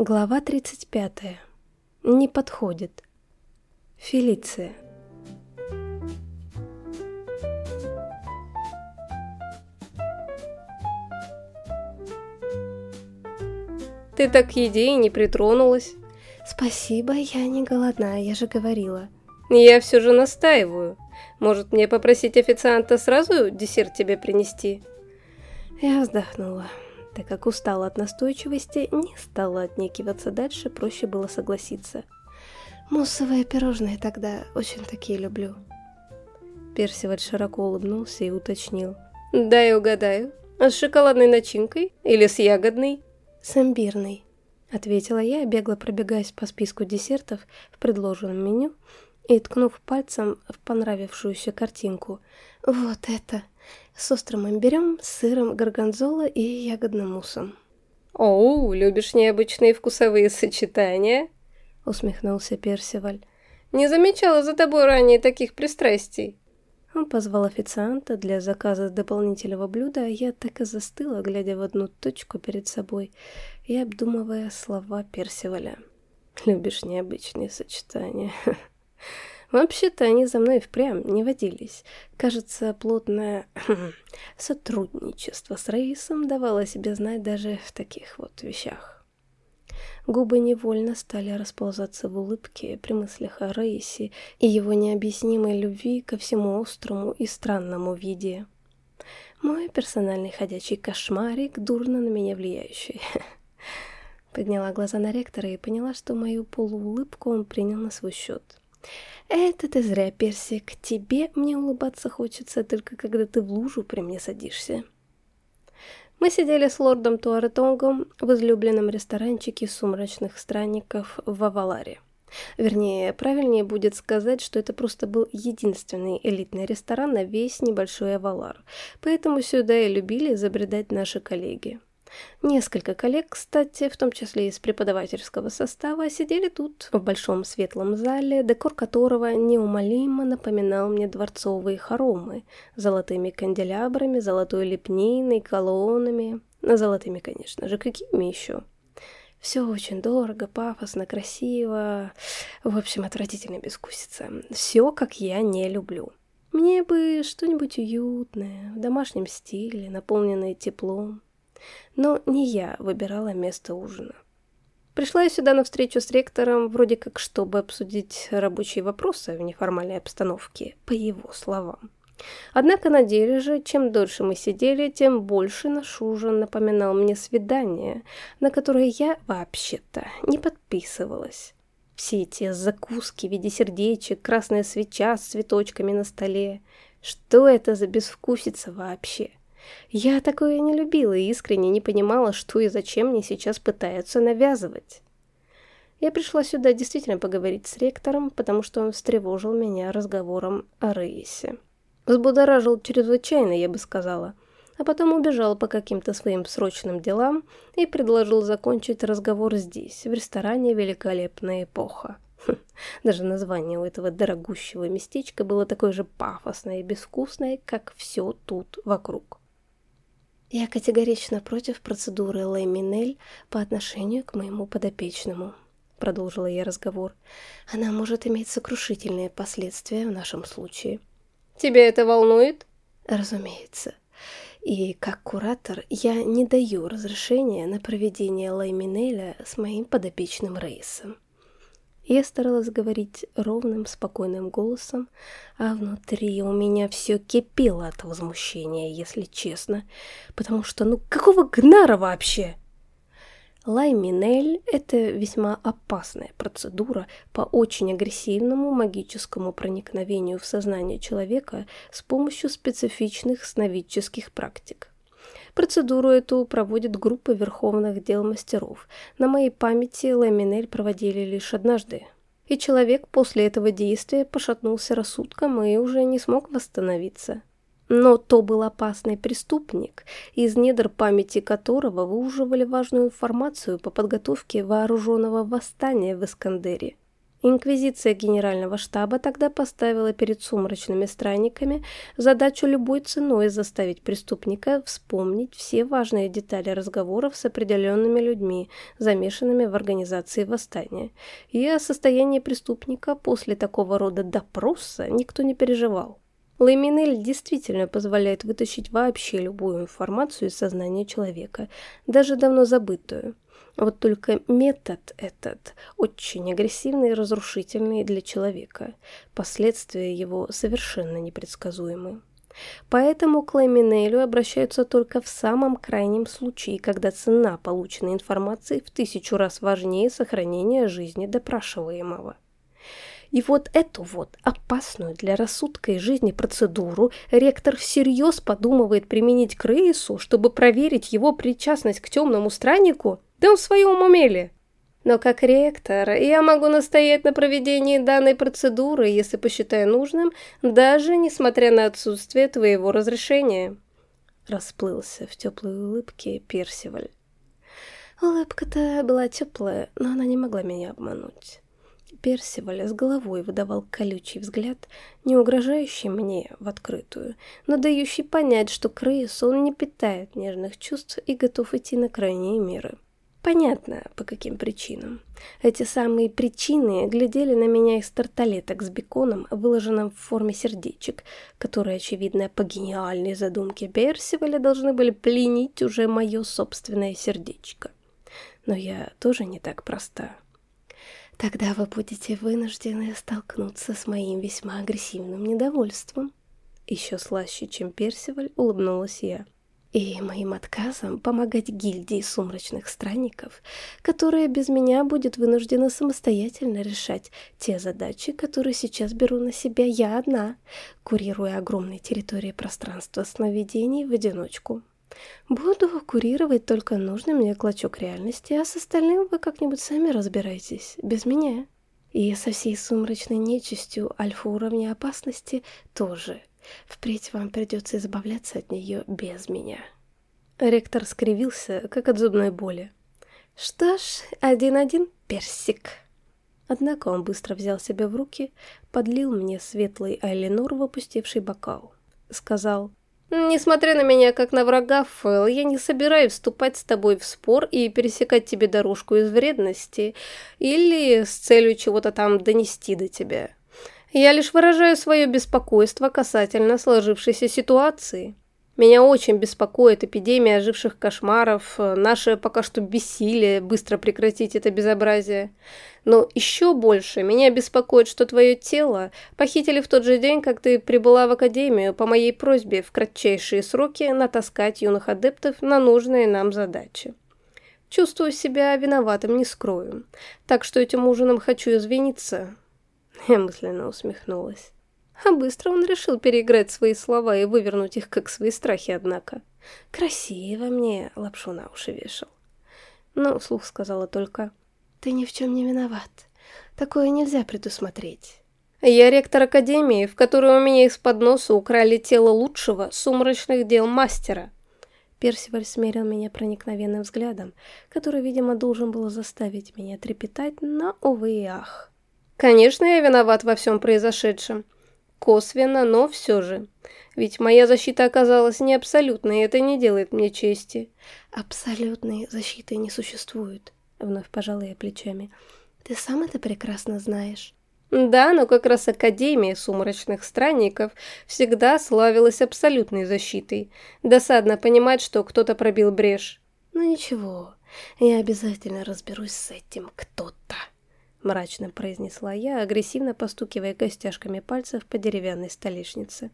Глава 35. Не подходит. Фелиция. Ты так к еде и не притронулась. Спасибо, я не голодна, я же говорила. Я все же настаиваю. Может, мне попросить официанта сразу десерт тебе принести? Я вздохнула. Так как устала от настойчивости, не стала отнекиваться дальше, проще было согласиться. Муссовые пирожные тогда очень такие люблю. Персиваль широко улыбнулся и уточнил. «Дай угадаю, а с шоколадной начинкой или с ягодной?» «С имбирной», — ответила я, бегло пробегаясь по списку десертов в предложенном меню и ткнув пальцем в понравившуюся картинку. «Вот это! С острым имбирем, сыром, горгонзола и ягодным муссом». «Оу, любишь необычные вкусовые сочетания?» — усмехнулся Персиваль. «Не замечала за тобой ранее таких пристрастий». Он позвал официанта для заказа дополнительного блюда, а я так и застыла, глядя в одну точку перед собой и обдумывая слова Персиваля. «Любишь необычные сочетания?» Вообще-то они за мной впрямь не водились. Кажется, плотное сотрудничество с Раисом давало себе знать даже в таких вот вещах. Губы невольно стали расползаться в улыбке при мыслях о Раисе и его необъяснимой любви ко всему острому и странному виде. Мой персональный ходячий кошмарик, дурно на меня влияющий. Подняла глаза на ректора и поняла, что мою полуулыбку он принял на свой счет. «Это ты зря, Персик. Тебе мне улыбаться хочется только когда ты в лужу при мне садишься». Мы сидели с лордом Туаретонгом в излюбленном ресторанчике сумрачных странников в Аваларе. Вернее, правильнее будет сказать, что это просто был единственный элитный ресторан на весь небольшой Авалар, поэтому сюда и любили забредать наши коллеги. Несколько коллег, кстати, в том числе из преподавательского состава, сидели тут, в большом светлом зале, декор которого неумолимо напоминал мне дворцовые хоромы, золотыми канделябрами, золотой лепниной, колоннами, золотыми, конечно же, какими еще. Все очень дорого, пафосно, красиво, в общем, отвратительно безвкусица. Все, как я не люблю. Мне бы что-нибудь уютное, в домашнем стиле, наполненное теплом. Но не я выбирала место ужина. Пришла я сюда на встречу с ректором, вроде как, чтобы обсудить рабочие вопросы в неформальной обстановке, по его словам. Однако на деле же, чем дольше мы сидели, тем больше наш ужин напоминал мне свидание, на которое я вообще-то не подписывалась. Все эти закуски в виде сердечек, красная свеча с цветочками на столе. Что это за безвкусица вообще? Я такое не любила и искренне не понимала, что и зачем мне сейчас пытаются навязывать. Я пришла сюда действительно поговорить с ректором, потому что он встревожил меня разговором о Рейсе. Взбудоражил чрезвычайно, я бы сказала, а потом убежал по каким-то своим срочным делам и предложил закончить разговор здесь, в ресторане «Великолепная эпоха». Хм, даже название у этого дорогущего местечка было такое же пафосное и безвкусное, как все тут вокруг. Я категорично против процедуры Лэминель по отношению к моему подопечному. Продолжила я разговор. Она может иметь сокрушительные последствия в нашем случае. Тебя это волнует? Разумеется. И как куратор я не даю разрешения на проведение Лайминеля с моим подопечным Рейсом. Я старалась говорить ровным, спокойным голосом, а внутри у меня все кипело от возмущения, если честно. Потому что, ну какого гнара вообще? Лайминель – это весьма опасная процедура по очень агрессивному магическому проникновению в сознание человека с помощью специфичных сновидческих практик. Процедуру эту проводит группа верховных дел мастеров. На моей памяти ламинель проводили лишь однажды. И человек после этого действия пошатнулся рассудком и уже не смог восстановиться. Но то был опасный преступник, из недр памяти которого выуживали важную информацию по подготовке вооруженного восстания в Искандере. Инквизиция Генерального штаба тогда поставила перед сумрачными странниками задачу любой ценой заставить преступника вспомнить все важные детали разговоров с определенными людьми, замешанными в организации восстания. И о состоянии преступника после такого рода допроса никто не переживал. Ламинель действительно позволяет вытащить вообще любую информацию из сознания человека, даже давно забытую. Вот только метод этот очень агрессивный и разрушительный для человека. Последствия его совершенно непредсказуемы. Поэтому к Ламинелю обращаются только в самом крайнем случае, когда цена полученной информации в тысячу раз важнее сохранения жизни допрашиваемого. И вот эту вот опасную для рассудка и жизни процедуру ректор всерьез подумывает применить к Рейсу, чтобы проверить его причастность к темному страннику? Да он в своем уме Но как ректор я могу настоять на проведении данной процедуры, если посчитаю нужным, даже несмотря на отсутствие твоего разрешения. Расплылся в теплой улыбке Персиваль. Улыбка-то была теплая, но она не могла меня обмануть. Персиваль с головой выдавал колючий взгляд, не угрожающий мне в открытую, но дающий понять, что к Рейсу он не питает нежных чувств и готов идти на крайние меры. Понятно, по каким причинам. Эти самые причины глядели на меня из тарталеток с беконом, выложенным в форме сердечек, которые, очевидно, по гениальной задумке Персиваля должны были пленить уже мое собственное сердечко. Но я тоже не так проста. Тогда вы будете вынуждены столкнуться с моим весьма агрессивным недовольством. Еще слаще, чем Персиваль, улыбнулась я. И моим отказом помогать гильдии сумрачных странников, которая без меня будет вынуждена самостоятельно решать те задачи, которые сейчас беру на себя я одна, курируя огромные территории пространства сновидений в одиночку. Буду курировать только нужный мне клочок реальности, а с остальным вы как-нибудь сами разбирайтесь, без меня. И со всей сумрачной нечистью альфа-уровня опасности тоже. Впредь вам придется избавляться от нее без меня. Ректор скривился, как от зубной боли. Что ж, один-один персик. Однако он быстро взял себя в руки, подлил мне светлый Айленор в опустевший бокал. Сказал, Несмотря на меня как на врага, Фэл, я не собираюсь вступать с тобой в спор и пересекать тебе дорожку из вредности или с целью чего-то там донести до тебя. Я лишь выражаю свое беспокойство касательно сложившейся ситуации. Меня очень беспокоит эпидемия оживших кошмаров, наше пока что бессилие быстро прекратить это безобразие. Но еще больше меня беспокоит, что твое тело похитили в тот же день, как ты прибыла в академию по моей просьбе в кратчайшие сроки натаскать юных адептов на нужные нам задачи. Чувствую себя виноватым, не скрою. Так что этим ужином хочу извиниться. Я мысленно усмехнулась. А быстро он решил переиграть свои слова и вывернуть их, как свои страхи, однако. Красиво мне лапшу на уши вешал. Но вслух сказала только, «Ты ни в чем не виноват. Такое нельзя предусмотреть». «Я ректор академии, в которой у меня из-под носа украли тело лучшего сумрачных дел мастера». Персиваль смерил меня проникновенным взглядом, который, видимо, должен был заставить меня трепетать, но, увы и ах. «Конечно, я виноват во всем произошедшем». Косвенно, но все же. Ведь моя защита оказалась не абсолютной, и это не делает мне чести. Абсолютной защиты не существует, вновь пожала я плечами. Ты сам это прекрасно знаешь. Да, но как раз Академия сумрачных странников всегда славилась абсолютной защитой. Досадно понимать, что кто-то пробил брешь. Ну ничего, я обязательно разберусь с этим кто-то. — мрачно произнесла я, агрессивно постукивая костяшками пальцев по деревянной столешнице.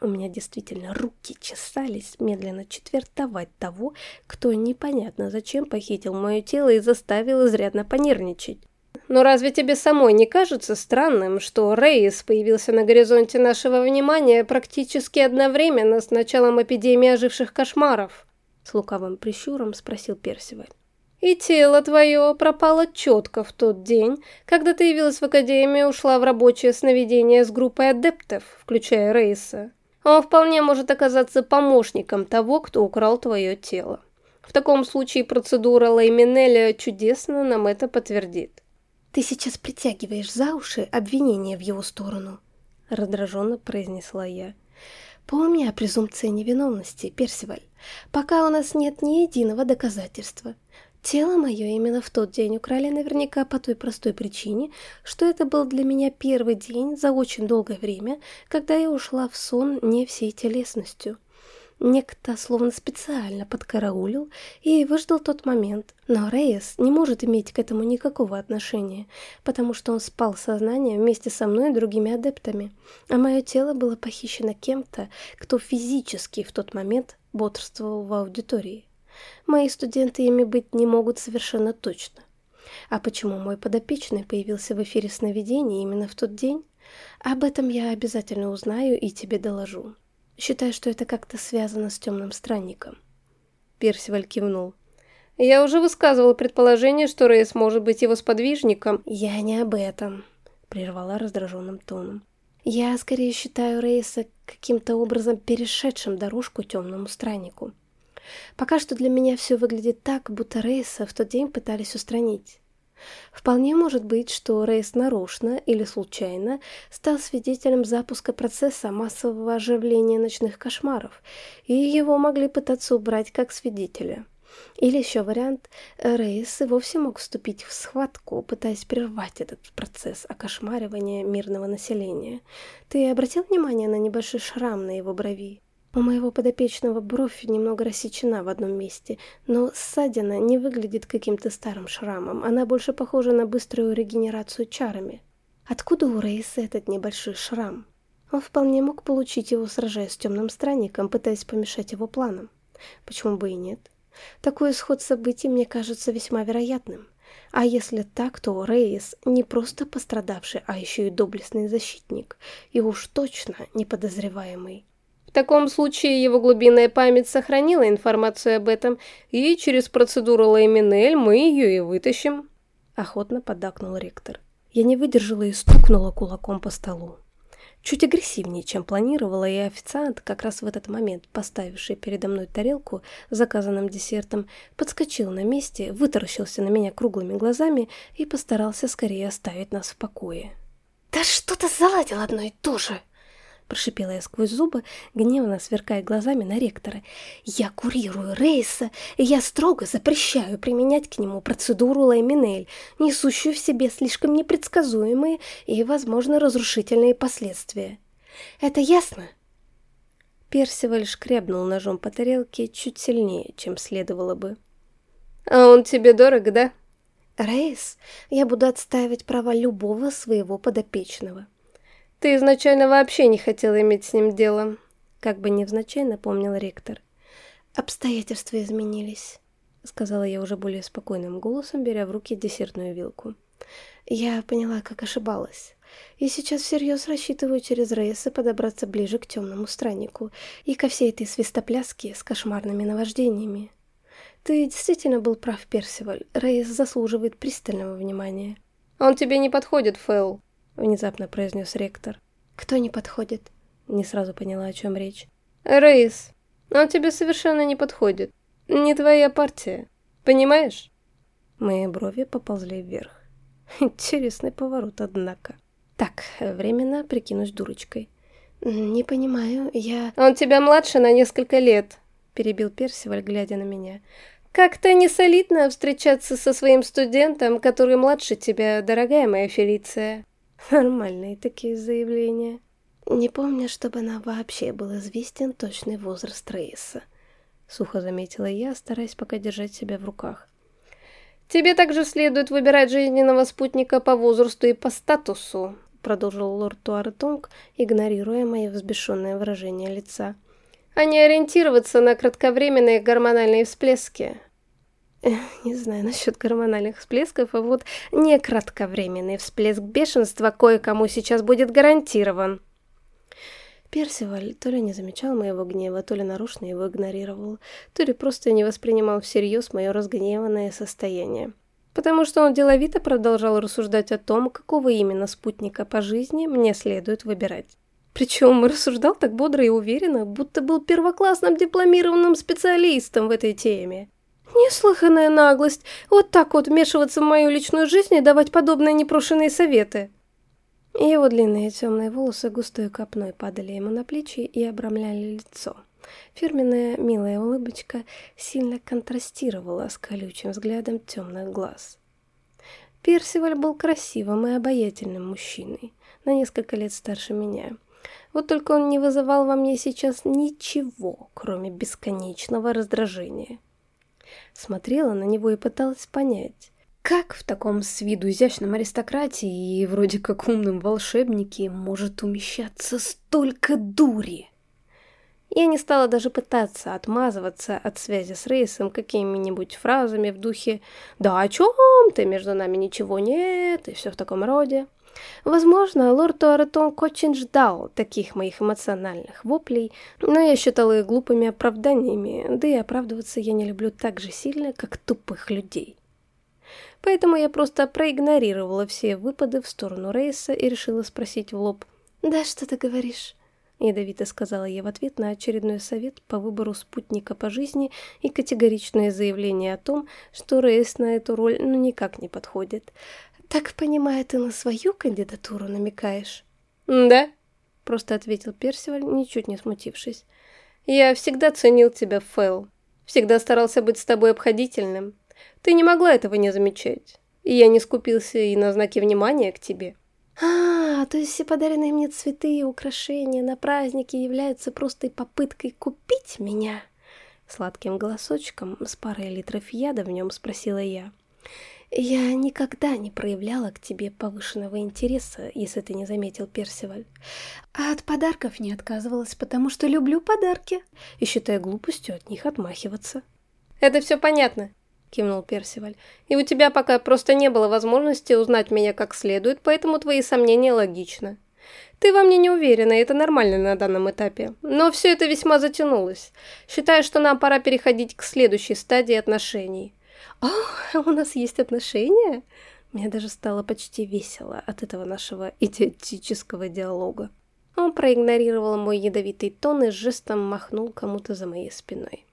У меня действительно руки чесались медленно четвертовать того, кто непонятно зачем похитил мое тело и заставил изрядно понервничать. Но разве тебе самой не кажется странным, что Рейс появился на горизонте нашего внимания практически одновременно с началом эпидемии оживших кошмаров? С лукавым прищуром спросил Персиваль. И тело твое пропало четко в тот день, когда ты явилась в академию и ушла в рабочее сновидение с группой адептов, включая Рейса. Он вполне может оказаться помощником того, кто украл твое тело. В таком случае процедура Лейминеля чудесно нам это подтвердит. Ты сейчас притягиваешь за уши обвинения в его сторону», — раздраженно произнесла я. «Помни о презумпции невиновности, Персиваль, пока у нас нет ни единого доказательства. Тело мое именно в тот день украли наверняка по той простой причине, что это был для меня первый день за очень долгое время, когда я ушла в сон не всей телесностью. Некто словно специально подкараулил и выждал тот момент, но Рейес не может иметь к этому никакого отношения, потому что он спал в сознании вместе со мной и другими адептами, а мое тело было похищено кем-то, кто физически в тот момент бодрствовал в аудитории. Мои студенты ими быть не могут совершенно точно. А почему мой подопечный появился в эфире сновидений именно в тот день? Об этом я обязательно узнаю и тебе доложу. Считаю, что это как-то связано с темным странником. Персиваль кивнул. Я уже высказывал предположение, что Рейс может быть его сподвижником. Я не об этом, прервала раздраженным тоном. Я скорее считаю Рейса каким-то образом перешедшим дорожку темному страннику. Пока что для меня все выглядит так, будто Рейса в тот день пытались устранить. Вполне может быть, что Рейс нарочно или случайно стал свидетелем запуска процесса массового оживления ночных кошмаров, и его могли пытаться убрать как свидетеля. Или еще вариант, Рейс и вовсе мог вступить в схватку, пытаясь прервать этот процесс окошмаривания мирного населения. Ты обратил внимание на небольшой шрам на его брови? У моего подопечного бровь немного рассечена в одном месте, но ссадина не выглядит каким-то старым шрамом, она больше похожа на быструю регенерацию чарами. Откуда у Рейса этот небольшой шрам? Он вполне мог получить его, сражаясь с темным странником, пытаясь помешать его планам. Почему бы и нет? Такой исход событий мне кажется весьма вероятным. А если так, то Рейс не просто пострадавший, а еще и доблестный защитник, и уж точно неподозреваемый таком случае его глубинная память сохранила информацию об этом, и через процедуру Лейминель мы ее и вытащим. Охотно поддакнул ректор. Я не выдержала и стукнула кулаком по столу. Чуть агрессивнее, чем планировала, и официант, как раз в этот момент поставивший передо мной тарелку с заказанным десертом, подскочил на месте, вытаращился на меня круглыми глазами и постарался скорее оставить нас в покое. «Да что ты заладил одно и то же!» Прошипела я сквозь зубы, гневно сверкая глазами на ректора. «Я курирую Рейса, и я строго запрещаю применять к нему процедуру Лайминель, несущую в себе слишком непредсказуемые и, возможно, разрушительные последствия. Это ясно?» Персиваль шкрябнул ножом по тарелке чуть сильнее, чем следовало бы. «А он тебе дорог, да?» «Рейс, я буду отстаивать права любого своего подопечного». Ты изначально вообще не хотела иметь с ним дело, как бы невзначай напомнил ректор. Обстоятельства изменились, сказала я уже более спокойным голосом, беря в руки десертную вилку. Я поняла, как ошибалась. И сейчас всерьез рассчитываю через Рейса подобраться ближе к темному страннику и ко всей этой свистопляске с кошмарными наваждениями. Ты действительно был прав, Персиваль. Рейс заслуживает пристального внимания. Он тебе не подходит, Фэл. — внезапно произнес ректор. «Кто не подходит?» Не сразу поняла, о чем речь. «Рейс, он тебе совершенно не подходит. Не твоя партия. Понимаешь?» Мои брови поползли вверх. Интересный поворот, однако. Так, временно прикинусь дурочкой. «Не понимаю, я...» «Он тебя младше на несколько лет», — перебил Персиваль, глядя на меня. «Как-то несолидно встречаться со своим студентом, который младше тебя, дорогая моя Фелиция». Нормальные такие заявления. Не помню, чтобы она вообще был известен точный возраст Рейса. Сухо заметила я, стараясь пока держать себя в руках. «Тебе также следует выбирать жизненного спутника по возрасту и по статусу», продолжил лорд Туаретонг, игнорируя мои взбешенное выражение лица. «А не ориентироваться на кратковременные гормональные всплески. Не знаю насчет гормональных всплесков, а вот не кратковременный всплеск бешенства кое-кому сейчас будет гарантирован. Персиваль то ли не замечал моего гнева, то ли нарочно его игнорировал, то ли просто не воспринимал всерьез мое разгневанное состояние. Потому что он деловито продолжал рассуждать о том, какого именно спутника по жизни мне следует выбирать. Причем рассуждал так бодро и уверенно, будто был первоклассным дипломированным специалистом в этой теме. Неслыханная наглость. Вот так вот вмешиваться в мою личную жизнь и давать подобные непрошенные советы. Его длинные темные волосы густой копной падали ему на плечи и обрамляли лицо. Фирменная милая улыбочка сильно контрастировала с колючим взглядом темных глаз. Персиваль был красивым и обаятельным мужчиной, на несколько лет старше меня. Вот только он не вызывал во мне сейчас ничего, кроме бесконечного раздражения. Смотрела на него и пыталась понять, как в таком с виду изящном аристократии и вроде как умном волшебнике может умещаться столько дури? Я не стала даже пытаться отмазываться от связи с Рейсом какими-нибудь фразами в духе «Да о чем ты? Между нами ничего нет» и все в таком роде. Возможно, лорд Туаретонг очень ждал таких моих эмоциональных воплей, но я считала их глупыми оправданиями, да и оправдываться я не люблю так же сильно, как тупых людей. Поэтому я просто проигнорировала все выпады в сторону Рейса и решила спросить в лоб «Да что ты говоришь?» Ядовито сказала я в ответ на очередной совет по выбору спутника по жизни и категоричное заявление о том, что Рейс на эту роль ну никак не подходит. «Так понимаю, ты на свою кандидатуру намекаешь?» «Да», — просто ответил Персиваль, ничуть не смутившись. «Я всегда ценил тебя, Фэл. Всегда старался быть с тобой обходительным. Ты не могла этого не замечать. И я не скупился и на знаки внимания к тебе». «А, то есть все подаренные мне цветы и украшения на празднике являются просто попыткой купить меня?» Сладким голосочком с парой литров яда в нем спросила я. «Я никогда не проявляла к тебе повышенного интереса, если ты не заметил, Персиваль. А от подарков не отказывалась, потому что люблю подарки и считаю глупостью от них отмахиваться». «Это все понятно», — кивнул Персиваль. «И у тебя пока просто не было возможности узнать меня как следует, поэтому твои сомнения логичны. Ты во мне не уверена, и это нормально на данном этапе. Но все это весьма затянулось. Считаю, что нам пора переходить к следующей стадии отношений. «О, у нас есть отношения?» Мне даже стало почти весело от этого нашего идиотического диалога. Он проигнорировал мой ядовитый тон и жестом махнул кому-то за моей спиной.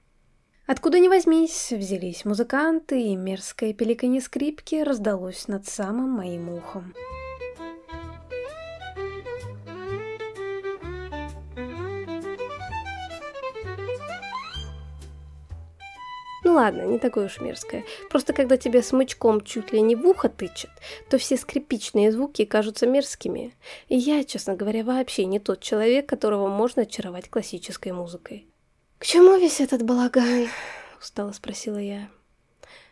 Откуда ни возьмись, взялись музыканты, и мерзкое пеликанье скрипки раздалось над самым моим ухом. Ладно, не такое уж мерзкое. Просто когда тебя смычком чуть ли не в ухо тычет, то все скрипичные звуки кажутся мерзкими. И я, честно говоря, вообще не тот человек, которого можно очаровать классической музыкой. «К чему весь этот балаган?» — устало спросила я.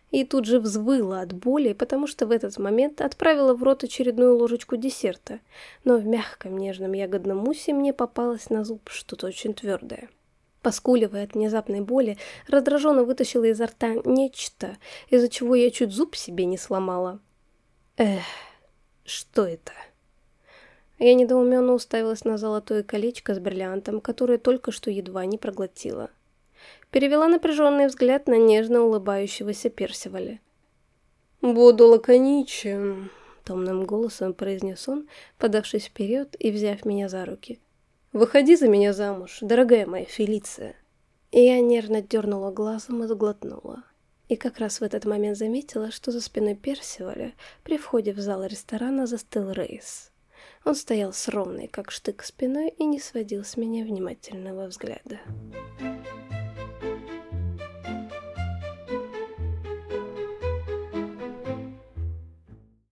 И тут же взвыла от боли, потому что в этот момент отправила в рот очередную ложечку десерта, но в мягком нежном ягодном мусе мне попалось на зуб что-то очень твердое. Поскуливая от внезапной боли, раздраженно вытащила изо рта нечто, из-за чего я чуть зуб себе не сломала. Эх, что это? Я недоуменно уставилась на золотое колечко с бриллиантом, которое только что едва не проглотила. Перевела напряженный взгляд на нежно улыбающегося Персиваля. «Буду лаконичен», — томным голосом произнес он, подавшись вперед и взяв меня за руки. Выходи за меня замуж, дорогая моя Фелиция. И я нервно дернула глазом и сглотнула. И как раз в этот момент заметила, что за спиной Персиваля при входе в зал ресторана застыл Рейс. Он стоял с ровной, как штык, спиной и не сводил с меня внимательного взгляда.